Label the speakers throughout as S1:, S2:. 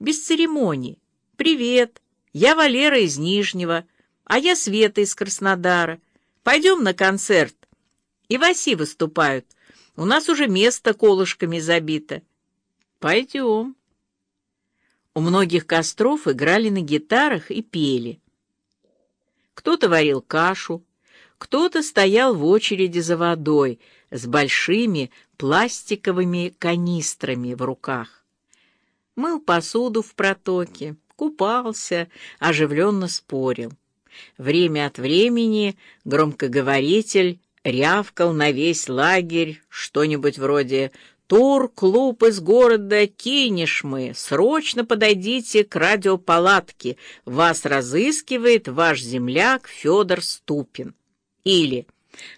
S1: без церемоний. «Привет, я Валера из Нижнего, а я Света из Краснодара. Пойдем на концерт». И Васи выступают. У нас уже место колышками забито. Пойдем. У многих костров играли на гитарах и пели. Кто-то варил кашу, кто-то стоял в очереди за водой с большими пластиковыми канистрами в руках. Мыл посуду в протоке, купался, оживленно спорил. Время от времени громкоговоритель рявкал на весь лагерь что-нибудь вроде «Тур, клуб из города Кинешмы, срочно подойдите к радиопалатке, вас разыскивает ваш земляк Федор Ступин». Или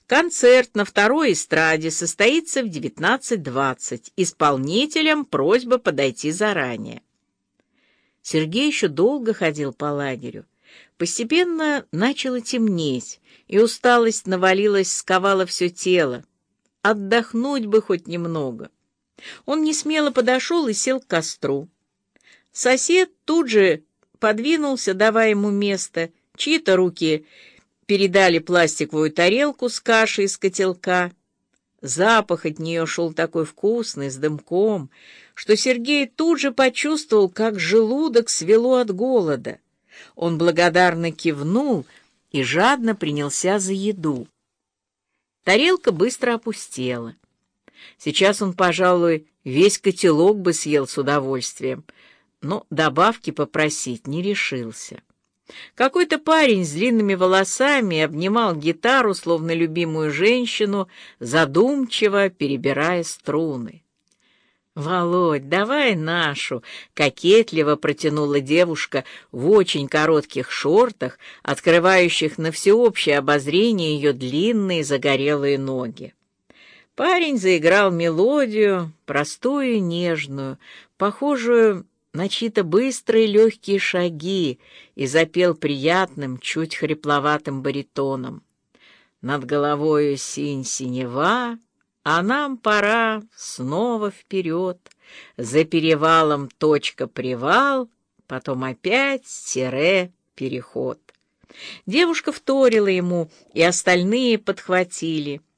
S1: «Концерт на второй эстраде состоится в 19.20, исполнителям просьба подойти заранее». Сергей еще долго ходил по лагерю. Постепенно начало темнеть, и усталость навалилась, сковала все тело. Отдохнуть бы хоть немного. Он несмело подошел и сел к костру. Сосед тут же подвинулся, давая ему место. Чьи-то руки передали пластиковую тарелку с кашей из котелка. Запах от нее шел такой вкусный, с дымком, что Сергей тут же почувствовал, как желудок свело от голода. Он благодарно кивнул и жадно принялся за еду. Тарелка быстро опустела. Сейчас он, пожалуй, весь котелок бы съел с удовольствием, но добавки попросить не решился. Какой-то парень с длинными волосами обнимал гитару, словно любимую женщину, задумчиво перебирая струны. «Володь, давай нашу!» — кокетливо протянула девушка в очень коротких шортах, открывающих на всеобщее обозрение ее длинные загорелые ноги. Парень заиграл мелодию, простую нежную, похожую на чьи-то быстрые легкие шаги, и запел приятным, чуть хрипловатым баритоном. Над головою синь синева, а нам пора снова вперед. За перевалом точка привал, потом опять тире переход. Девушка вторила ему, и остальные подхватили —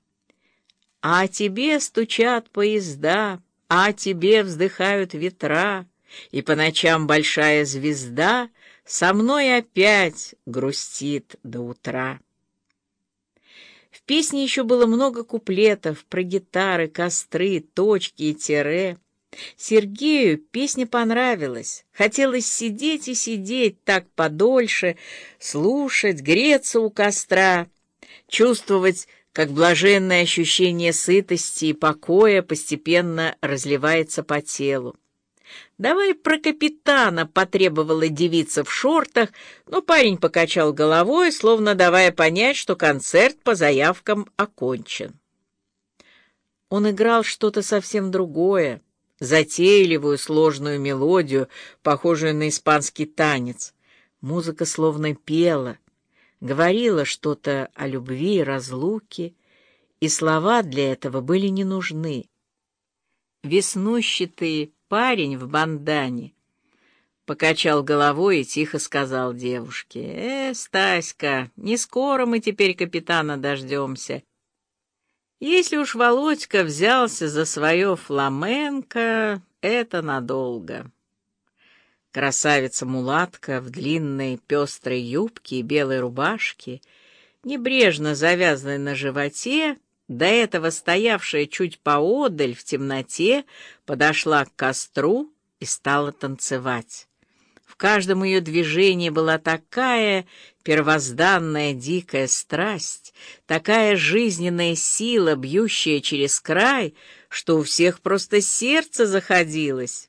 S1: а тебе стучат поезда, а тебе вздыхают ветра, И по ночам большая звезда Со мной опять грустит до утра. В песне еще было много куплетов про гитары, костры, точки и тире. Сергею песня понравилась. Хотелось сидеть и сидеть так подольше, слушать, греться у костра, чувствовать как блаженное ощущение сытости и покоя постепенно разливается по телу. «Давай про капитана», — потребовала девица в шортах, но парень покачал головой, словно давая понять, что концерт по заявкам окончен. Он играл что-то совсем другое, затейливую сложную мелодию, похожую на испанский танец. Музыка словно пела — говорила что-то о любви и разлуке, и слова для этого были не нужны. Веснущатый парень в бандане покачал головой и тихо сказал девушке, «Э, Стаська, не скоро мы теперь капитана дождемся. Если уж Володька взялся за свое фламенко, это надолго». Красавица-мулатка в длинной пестрой юбке и белой рубашке, небрежно завязанной на животе, до этого стоявшая чуть поодаль в темноте, подошла к костру и стала танцевать. В каждом ее движении была такая первозданная дикая страсть, такая жизненная сила, бьющая через край, что у всех просто сердце заходилось.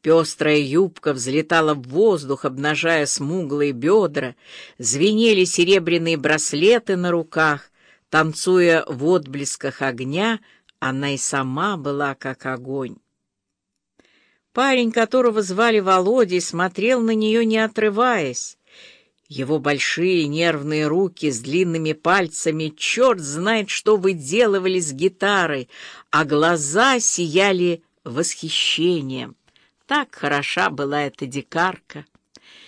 S1: Пестрая юбка взлетала в воздух, обнажая смуглые бедра, звенели серебряные браслеты на руках. Танцуя в отблесках огня, она и сама была как огонь. Парень, которого звали Володей, смотрел на нее, не отрываясь. Его большие нервные руки с длинными пальцами, черт знает, что выделывали с гитарой, а глаза сияли восхищением. Так хороша была эта дикарка.